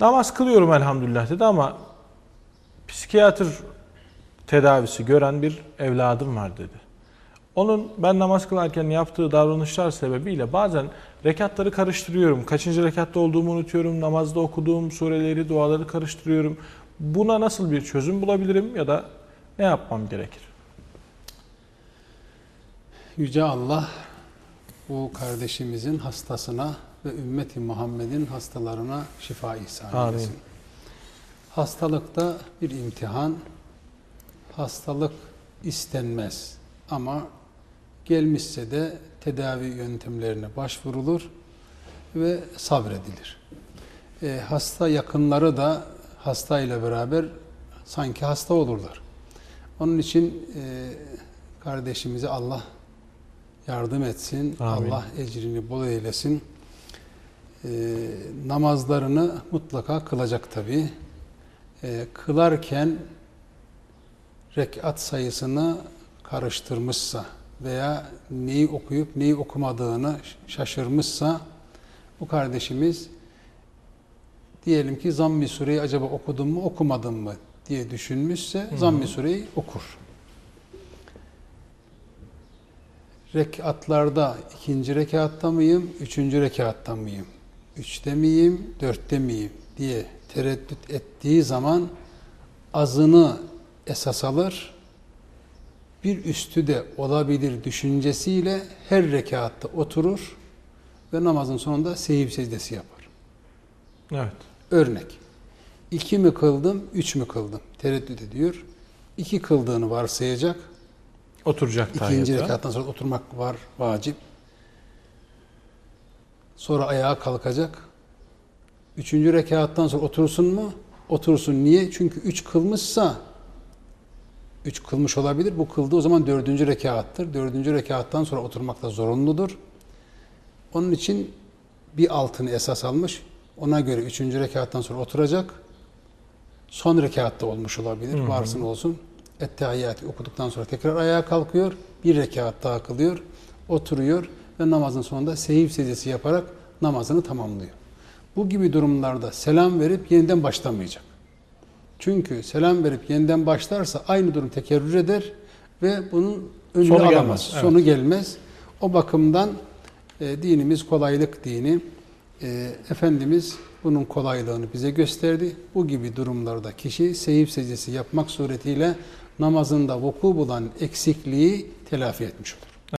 Namaz kılıyorum elhamdülillah dedi ama psikiyatr tedavisi gören bir evladım var dedi. Onun ben namaz kılarken yaptığı davranışlar sebebiyle bazen rekatları karıştırıyorum. Kaçıncı rekatta olduğumu unutuyorum. Namazda okuduğum sureleri, duaları karıştırıyorum. Buna nasıl bir çözüm bulabilirim ya da ne yapmam gerekir? Yüce Allah bu kardeşimizin hastasına ve ümmeti Muhammed'in hastalarına şifa ihsan Amin. eylesin. Hastalıkta bir imtihan, hastalık istenmez ama gelmişse de tedavi yöntemlerine başvurulur ve sabredilir. E, hasta yakınları da hasta ile beraber sanki hasta olurlar. Onun için e, kardeşimize Allah yardım etsin. Amin. Allah ecrini bol eylesin. E, namazlarını mutlaka kılacak tabi. E, kılarken rekat sayısını karıştırmışsa veya neyi okuyup neyi okumadığını şaşırmışsa bu kardeşimiz diyelim ki Zamm-ı Sure'yi acaba okudum mu okumadım mı diye düşünmüşse Zamm-ı Sure'yi okur. Rekatlarda ikinci rekatta mıyım, üçüncü rekatta mıyım, üçte miyim, dörtte miyim diye tereddüt ettiği zaman azını esas alır, bir üstü de olabilir düşüncesiyle her rekatta oturur ve namazın sonunda sehiv secdesi yapar. Evet. Örnek. İki mi kıldım, üç mü kıldım? Tereddüt ediyor. İki kıldığını varsayacak. Oturacak İkinci tahiyyata. rekattan sonra oturmak var, vacip. Sonra ayağa kalkacak. Üçüncü rekattan sonra otursun mu? Otursun. Niye? Çünkü üç kılmışsa üç kılmış olabilir. Bu kıldığı o zaman dördüncü rekattır. Dördüncü rekattan sonra oturmakta zorunludur. Onun için bir altını esas almış. Ona göre üçüncü rekattan sonra oturacak. Son rekatta olmuş olabilir. Hı hı. Varsın olsun. Ettehiyyatı okuduktan sonra tekrar ayağa kalkıyor. Bir rekat daha kılıyor. Oturuyor ve namazın sonunda sehiv secdesi yaparak namazını tamamlıyor. Bu gibi durumlarda selam verip yeniden başlamayacak. Çünkü selam verip yeniden başlarsa aynı durum tekerrür eder ve bunun önünü Sonu alamaz. gelmez, evet. Sonu gelmez. O bakımdan e, dinimiz kolaylık dini. E, Efendimiz bunun kolaylığını bize gösterdi. Bu gibi durumlarda kişi sehiv secdesi yapmak suretiyle namazında vuku bulan eksikliği telafi etmiş olur.